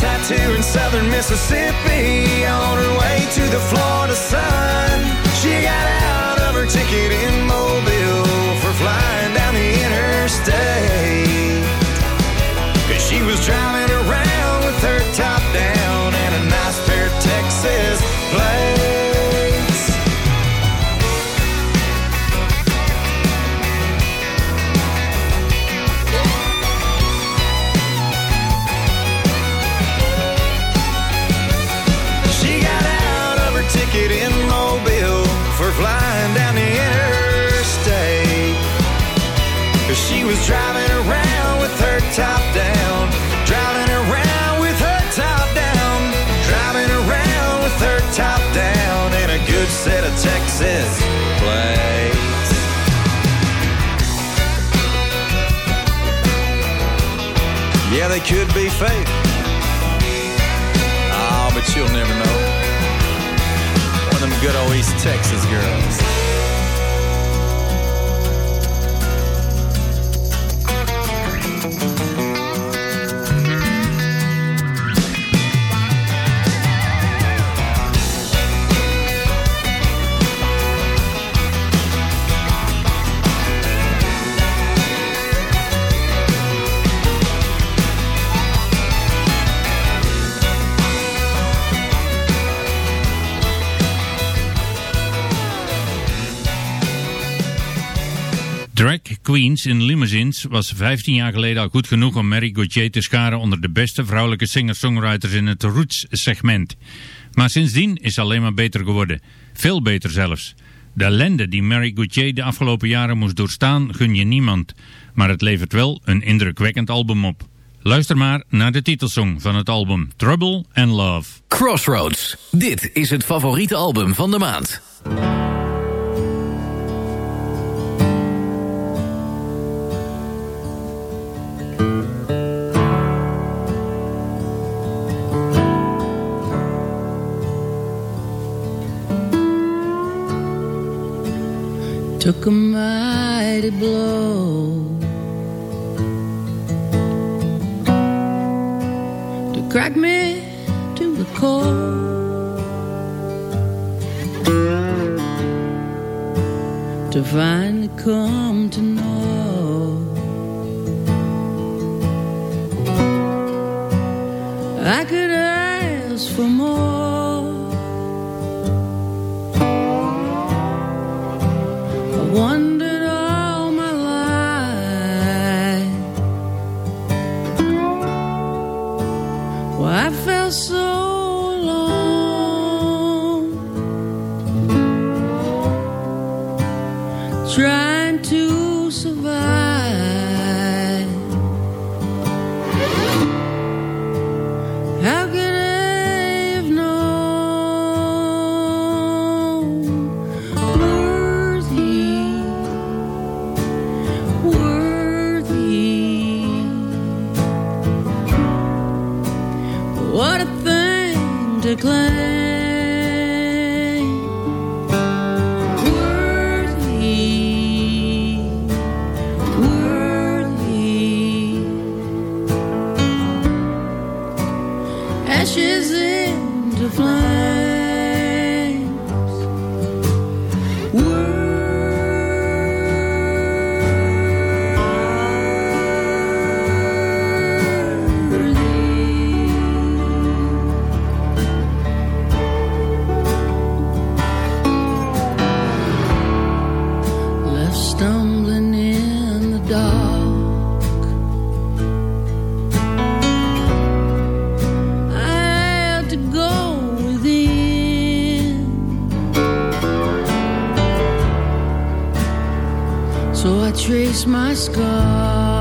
tattoo in southern Mississippi. On her way to the Florida sun, she got out of her ticket in Texas plates. Yeah, they could be fake. Oh, but you'll never know. One of them good old East Texas girls. Queens in Limousines was 15 jaar geleden al goed genoeg om Mary Gauthier te scharen onder de beste vrouwelijke singer-songwriters in het roots-segment. Maar sindsdien is ze alleen maar beter geworden. Veel beter zelfs. De ellende die Mary Gauthier de afgelopen jaren moest doorstaan gun je niemand. Maar het levert wel een indrukwekkend album op. Luister maar naar de titelsong van het album Trouble and Love. Crossroads. Dit is het favoriete album van de maand. Took a mighty blow to crack me to the core. To finally come to know I could ask for more. Traced my scars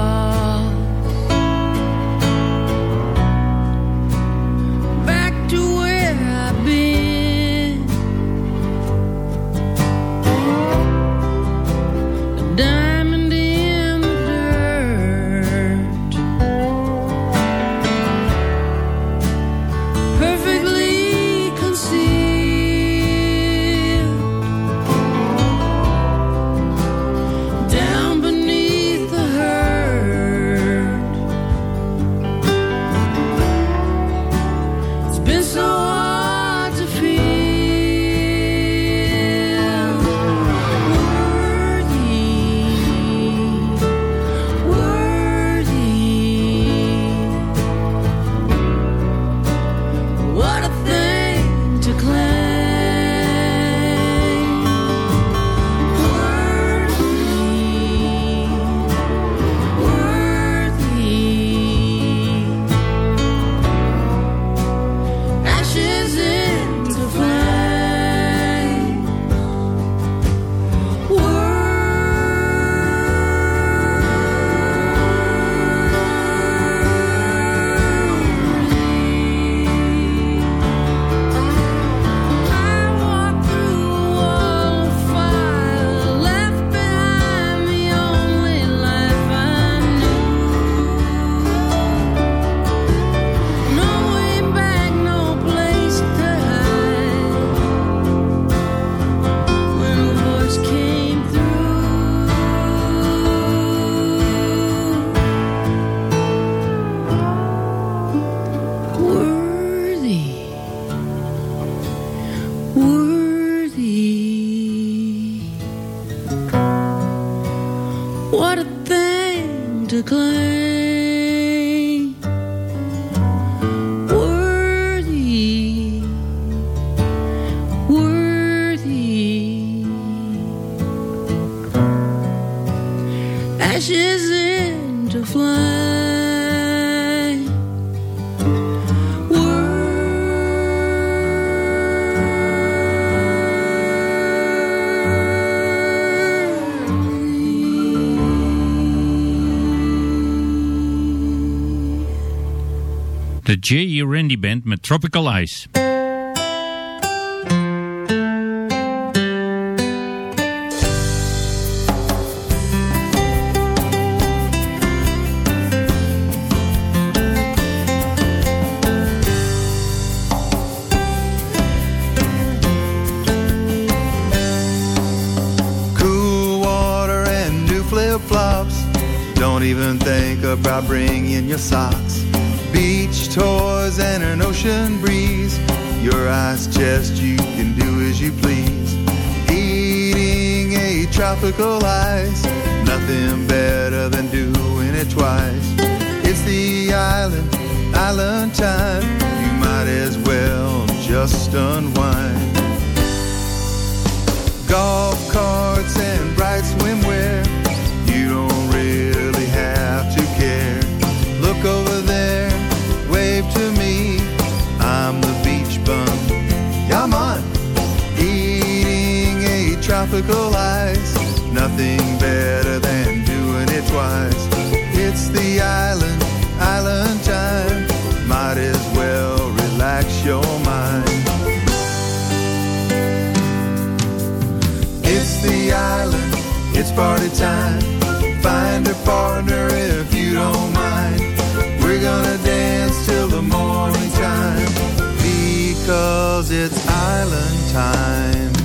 De J.E. Randy Band met Tropical Ice. Cool water and new flip flops. Don't even think about bringing your socks. Toys and an ocean breeze. Your ice chest, you can do as you please. Eating a tropical ice. Nothing better than doing it twice. It's the island, island time. You might as well just unwind. Golf carts and bright swimwear. Tropical ice. Nothing better than doing it twice. It's the island, island time. Might as well relax your mind. It's the island, it's party time. Find a partner if you don't mind. We're gonna dance till the morning time because it's island time.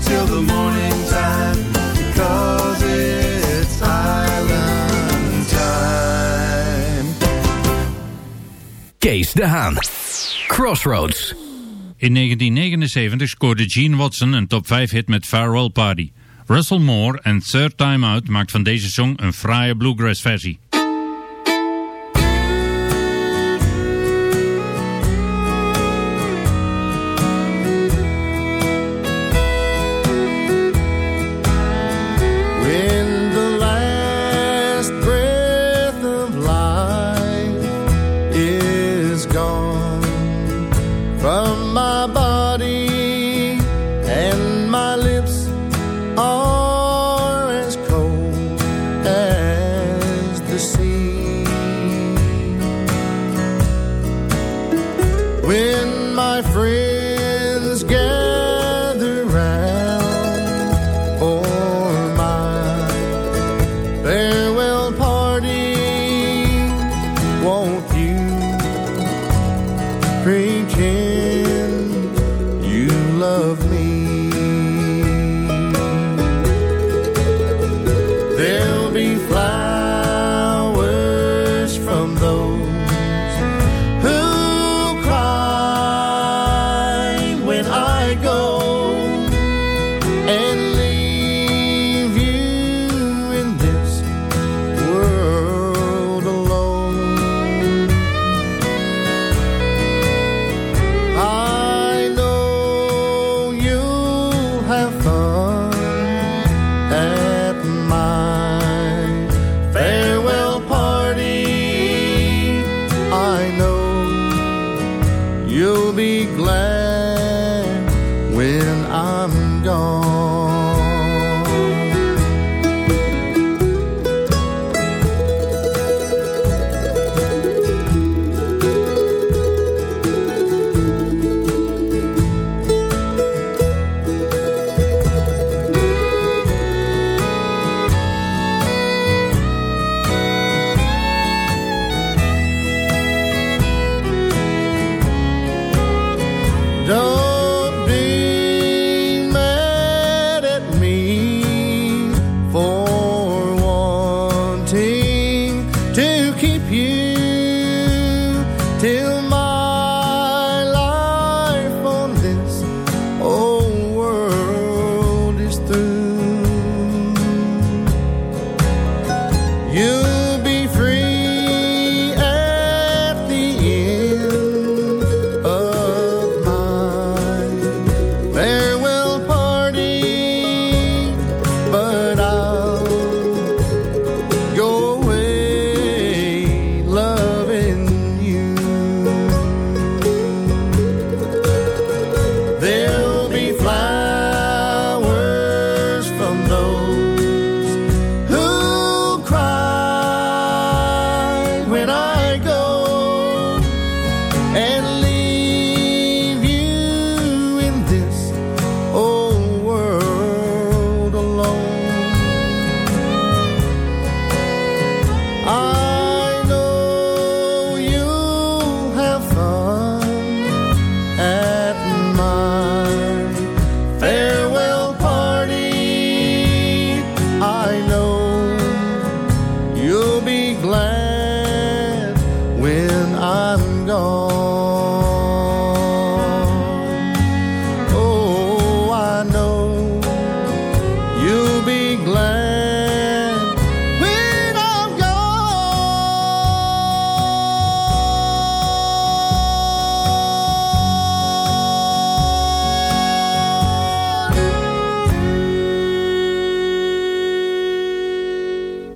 Till the morning time because it's island time. Kees de Haan. Crossroads. In 1979 scoorde Gene Watson een top 5 hit met Farewell Party. Russell Moore en Third Time Out maakt van deze song een fraaie bluegrass versie.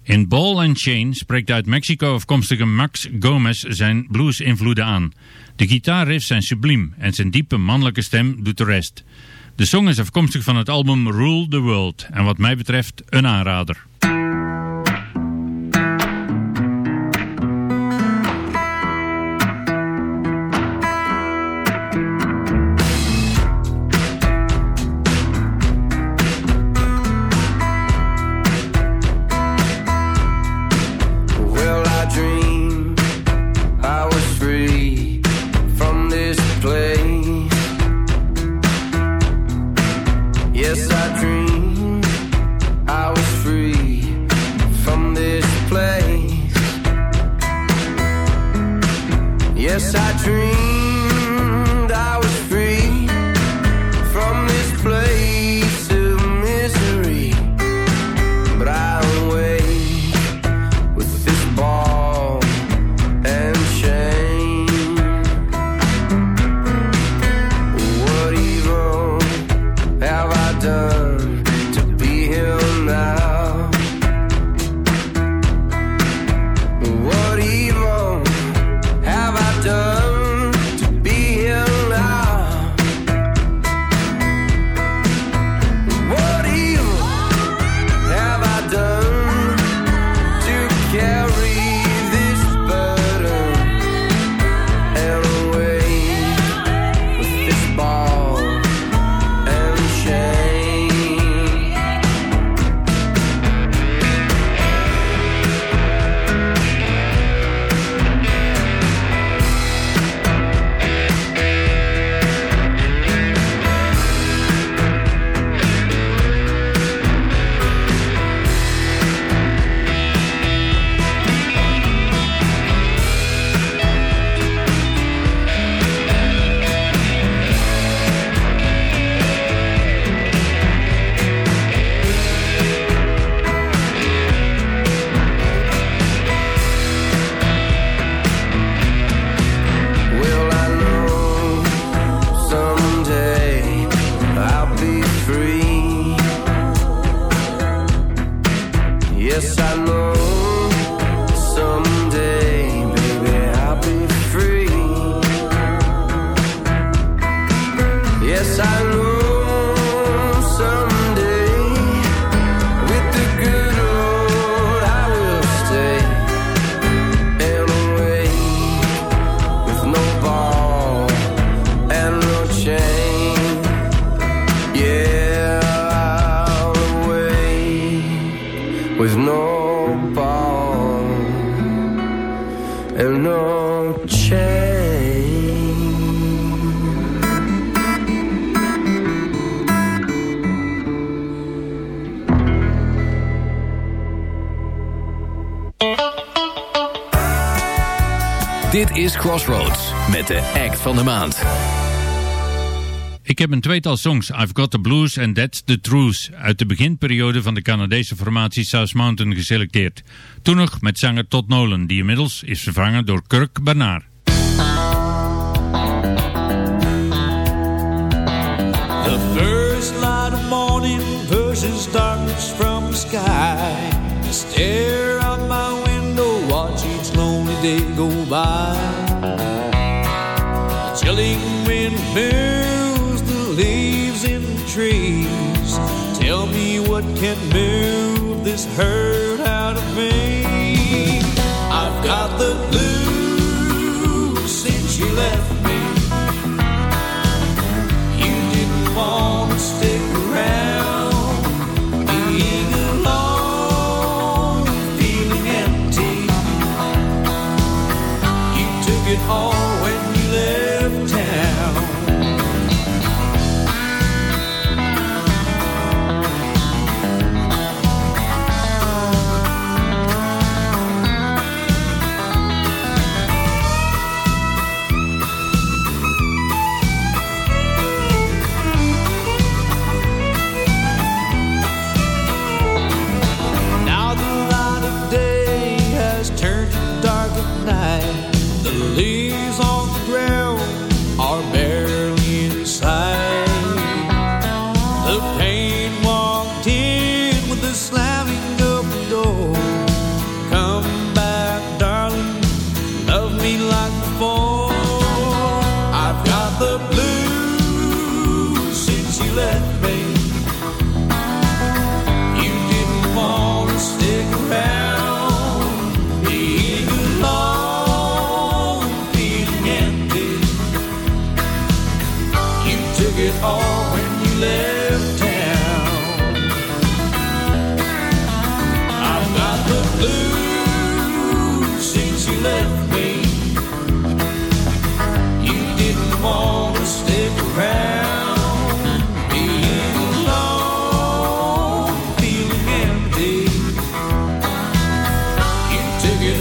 In Ball and Chain spreekt uit Mexico afkomstige Max Gomez zijn blues-invloeden aan. De gitaarriffs zijn subliem en zijn diepe mannelijke stem doet de rest. De song is afkomstig van het album Rule the World en wat mij betreft een aanrader. Crossroads met de act van de maand. Ik heb een tweetal songs, I've Got the Blues and That's the Truth, uit de beginperiode van de Canadese formatie South Mountain geselecteerd. Toen nog met zanger Todd Nolan, die inmiddels is vervangen door Kirk Bernard. The first light of morning pushes darkness from the sky. I stare out my window, watch each lonely day go by. Me what can move this hurt out of me. I've got the blues since you left me. You didn't want to stick around, being alone, feeling empty. You took it all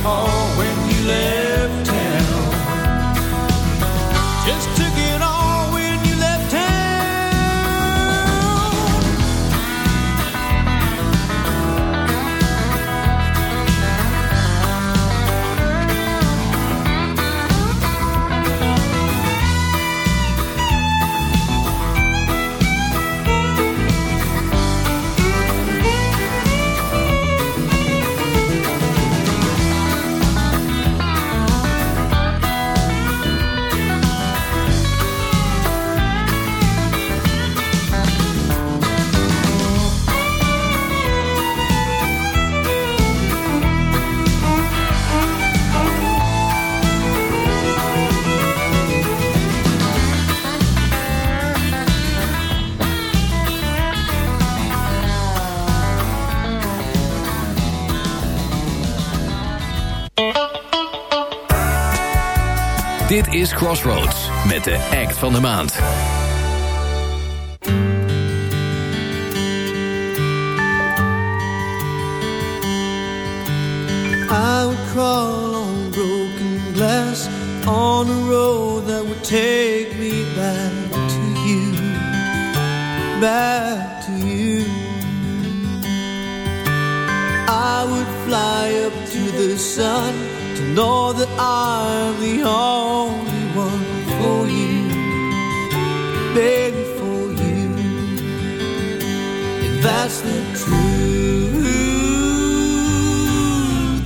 took is Crossroads met de act van de maand. I would crawl on broken glass on a road that would take me back to you, back to you. I would fly up to the sun to know that I'm the only one for you, baby, for you. If that's the truth.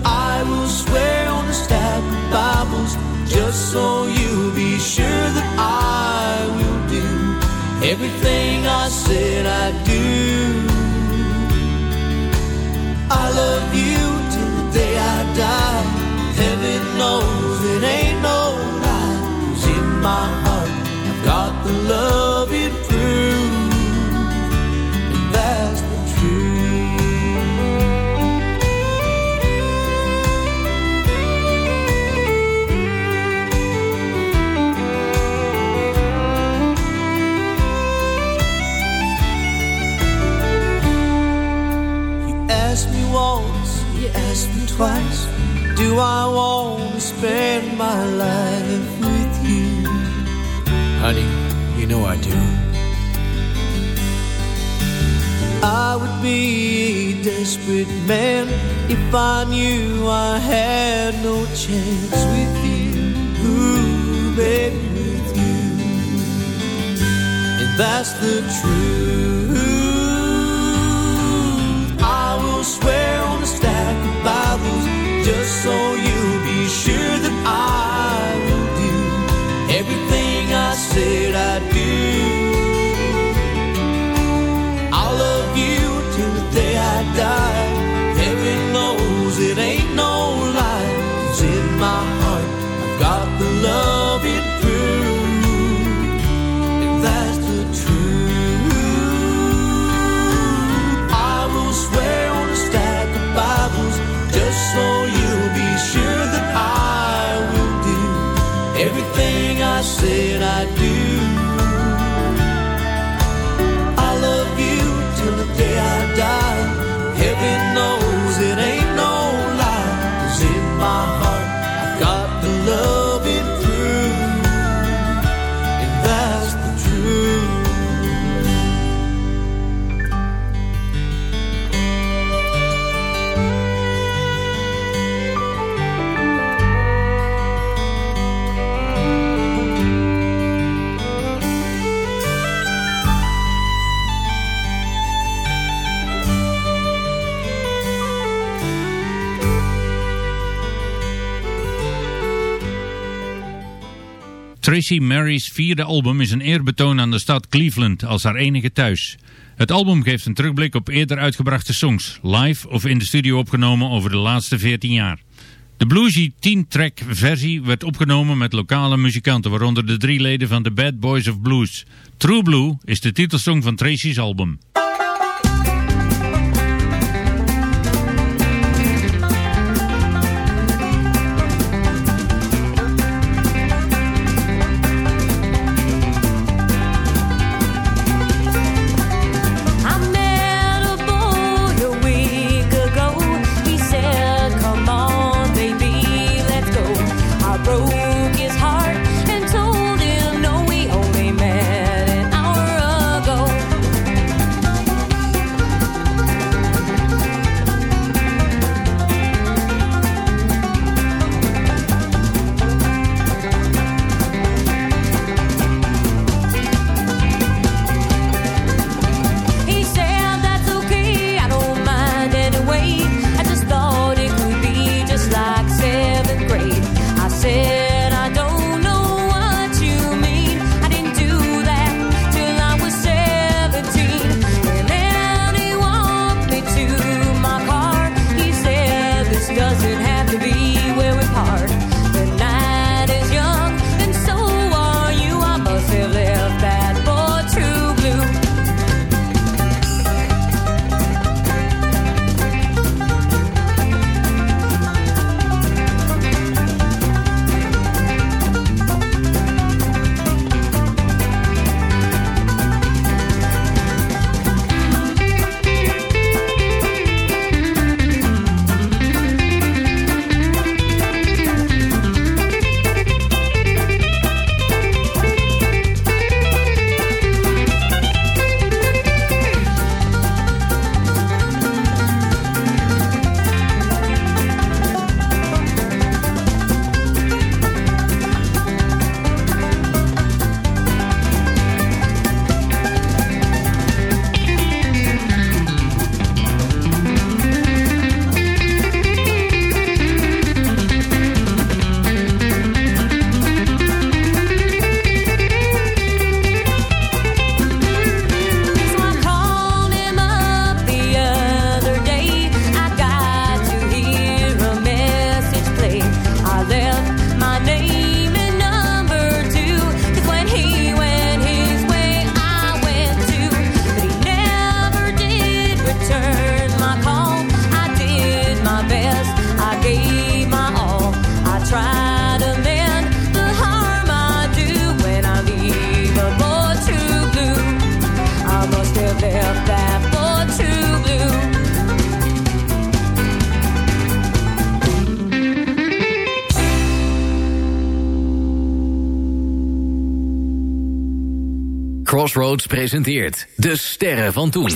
I will swear on the stack of Bibles just so you'll be sure that I will do everything I said I'd do. Spend my life with you. Honey, you know I do. I would be a desperate man if I knew I had no chance with you. Ooh, baby, with you. And that's the truth. Tracy Mary's vierde album is een eerbetoon aan de stad Cleveland als haar enige thuis. Het album geeft een terugblik op eerder uitgebrachte songs, live of in de studio opgenomen over de laatste 14 jaar. De bluesy 10-track versie werd opgenomen met lokale muzikanten, waaronder de drie leden van de Bad Boys of Blues. True Blue is de titelsong van Tracy's album. Crossroads presenteert De Sterren van Toen.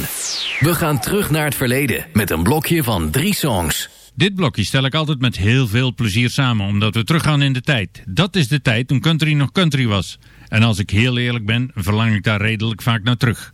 We gaan terug naar het verleden met een blokje van drie songs. Dit blokje stel ik altijd met heel veel plezier samen, omdat we teruggaan in de tijd. Dat is de tijd toen country nog country was. En als ik heel eerlijk ben, verlang ik daar redelijk vaak naar terug.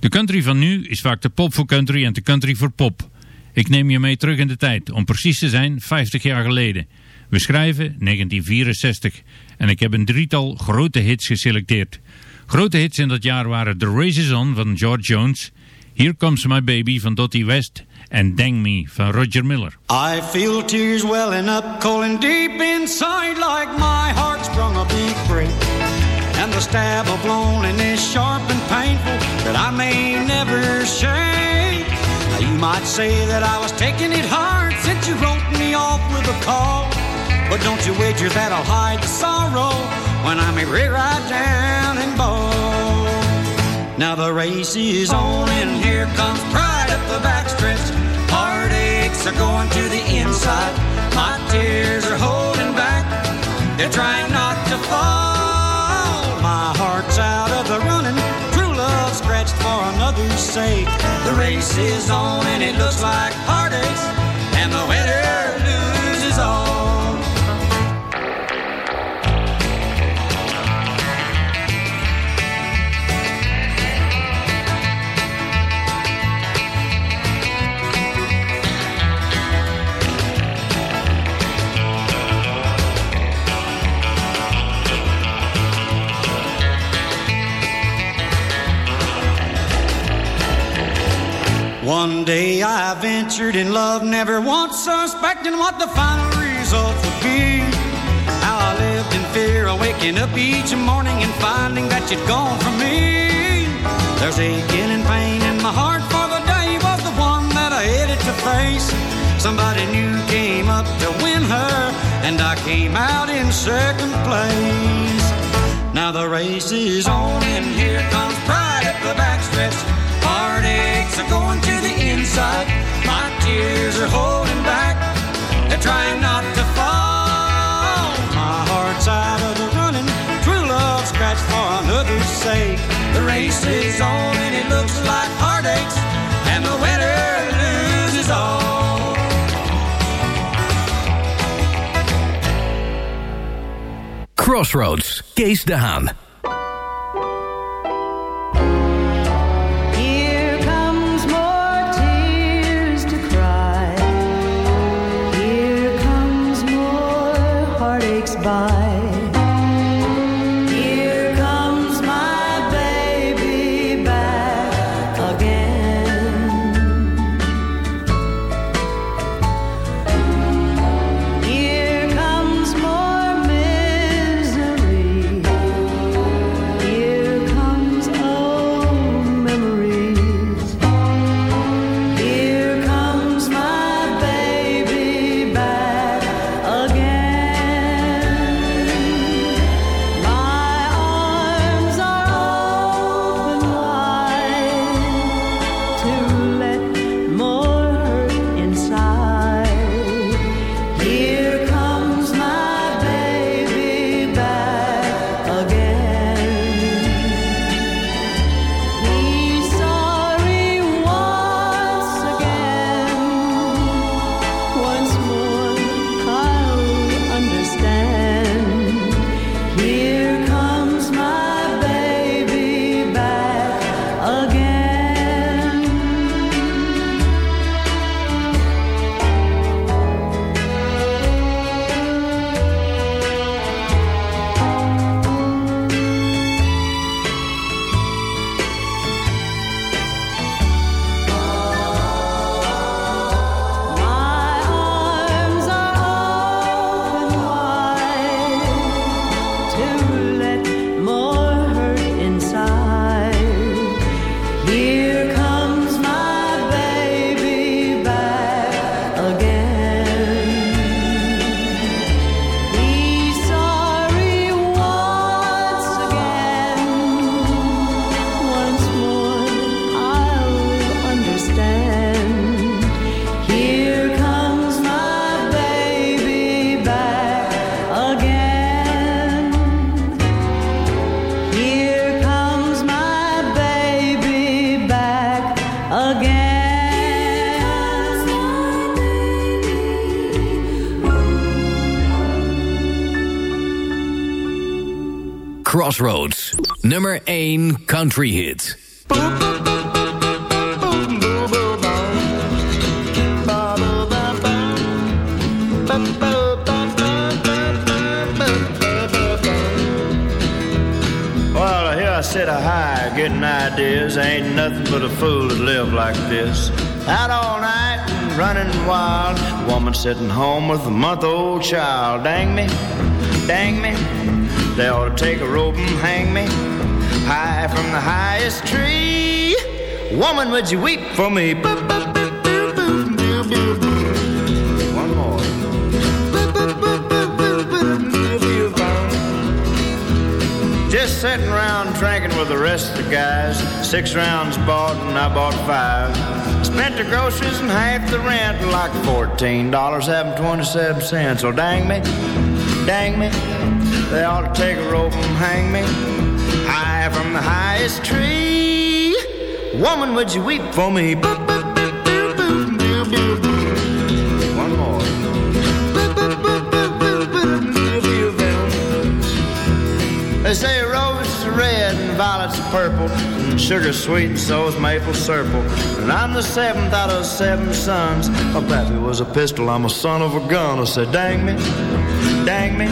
De country van nu is vaak de pop voor country en de country voor pop. Ik neem je mee terug in de tijd, om precies te zijn 50 jaar geleden. We schrijven 1964 en ik heb een drietal grote hits geselecteerd. Grote hits in dat jaar waren The Race Is On van George Jones, Here Comes My Baby van Dottie West en Dang Me van Roger Miller. I feel tears welling up, and deep inside, like my heart sprung a big break. And the stab of loneliness, sharp and painful, that I may never shake. Now you might say that I was taking it hard since you wrote me off with a call. But don't you wager that I'll hide the sorrow when I may rear right down and bawl. Now the race is on and here comes pride up the backstretch. Heartaches are going to the inside. My tears are holding back. They're trying not to fall. My heart's out of the running. True love scratched for another's sake. The race is on and it looks like heartaches. And the winner One day I ventured in love, never once suspecting what the final result would be. How I lived in fear of waking up each morning and finding that you'd gone from me. There's aching and pain in my heart for the day was the one that I headed to face. Somebody new came up to win her, and I came out in second place. Now the race is on, and here comes pride at the backstretch. Are going to the inside. My tears are holding back. They're trying not to fall. My heart's out of the running. True love for another's sake. The race is on and it looks like heartaches. And the winner loses all. Crossroads, Kees de Haan. Crossroads. Nummer 1 country hit. Well, here I sit a high, getting ideas. Ain't nothing but a fool to live like this. Out all night and running wild. Woman sitting home with a month old child. Dang me, dang me. They ought to take a rope and hang me high from the highest tree. Woman, would you weep for me? One more. Just sitting around drinking with the rest of the guys. Six rounds bought and I bought five. Spent the groceries and half the rent, like fourteen dollars having twenty-seven cents. So dang me, dang me, they ought to take a rope and hang me high from the highest tree. Woman, would you weep for me? One more. They say roses are red and violets are purple, and sugar sweet and so is maple syrup. And I'm the seventh out of seven sons. My pappy was a pistol, I'm a son of a gun. I said, dang me, dang me,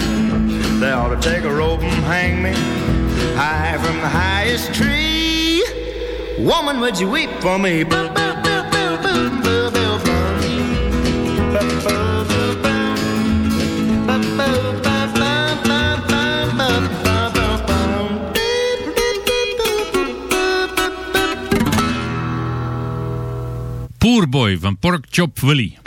they ought to take a rope and hang me high from the highest tree. Woman, would you weep for me? Poor Boy van Pork Chop Willie.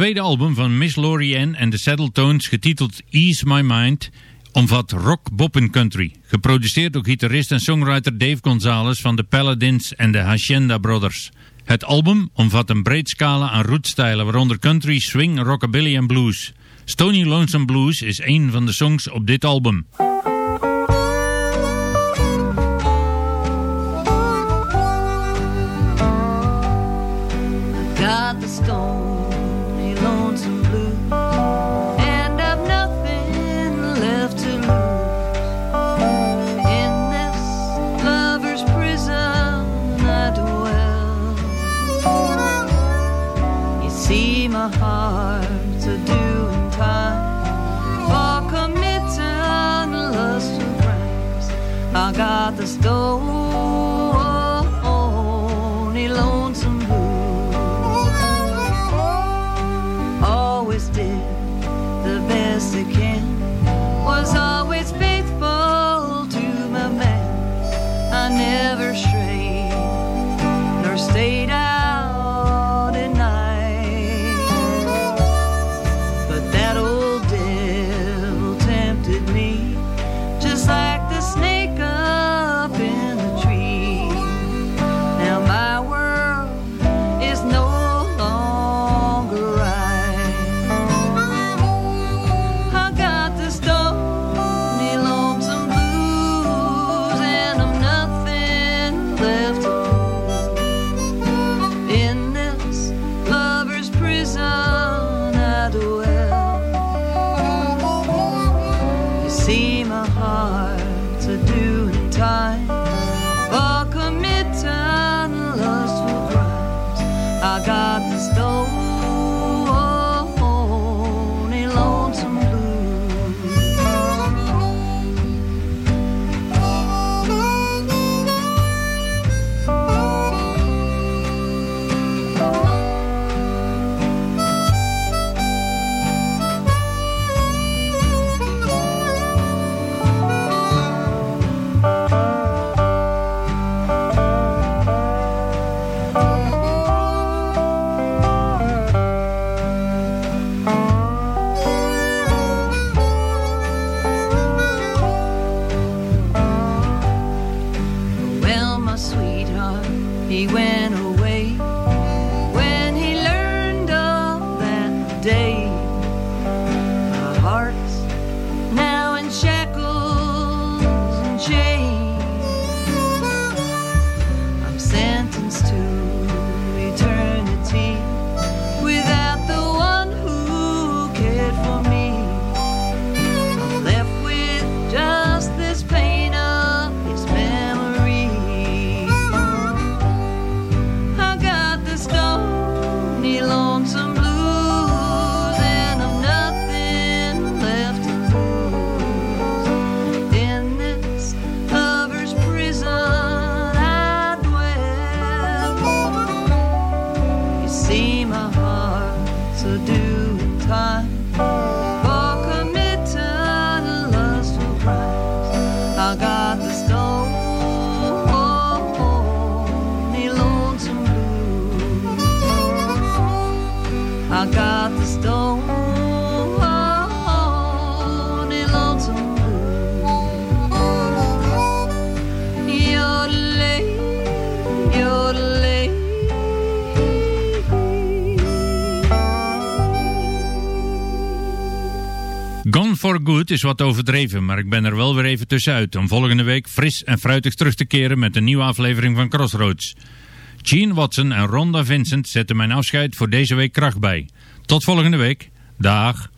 Tweede album van Miss Laurie Ann en de Saddle Tones, getiteld Ease My Mind, omvat rock boppin country. Geproduceerd door gitarist en songwriter Dave Gonzalez van de Paladins en de Hacienda Brothers. Het album omvat een breed scala aan rootstijlen, waaronder country, swing, rockabilly en blues. Stony Lonesome Blues is een van de songs op dit album. Is wat overdreven, maar ik ben er wel weer even tussenuit om volgende week fris en fruitig terug te keren met een nieuwe aflevering van Crossroads. Gene Watson en Rhonda Vincent zetten mijn afscheid voor deze week kracht bij. Tot volgende week. Dag.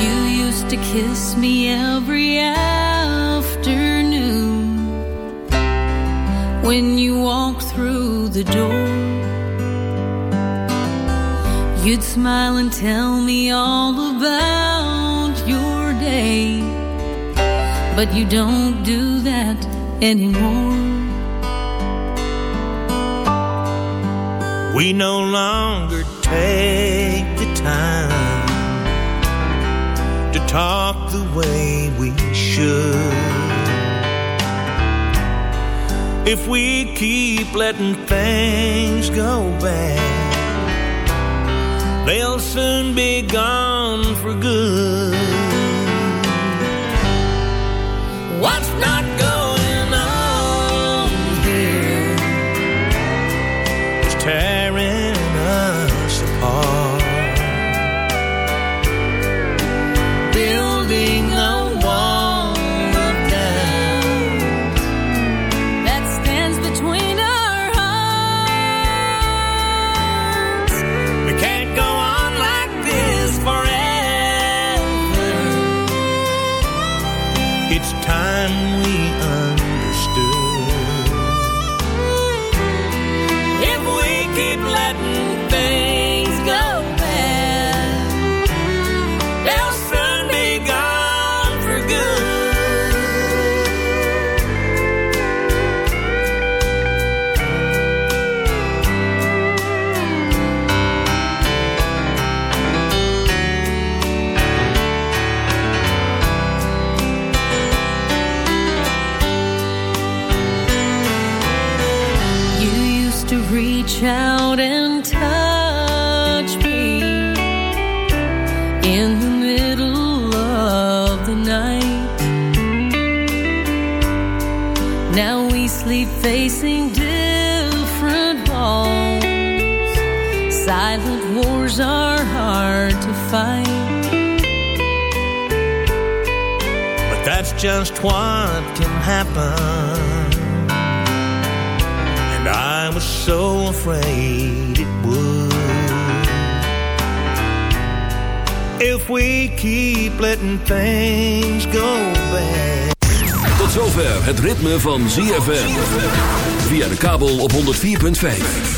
You used to kiss me every when you walked through the door. You'd smile and tell me all about your day, but you don't do that anymore. We no longer take the time to talk the way we should. If we keep letting things go bad, they'll soon be gone for good. Are hard to fight. But that's just what can happen. And I was so afraid it would. If we keep letting things go bad. Tot zover het ritme van ZFM. Via de kabel op 104.5.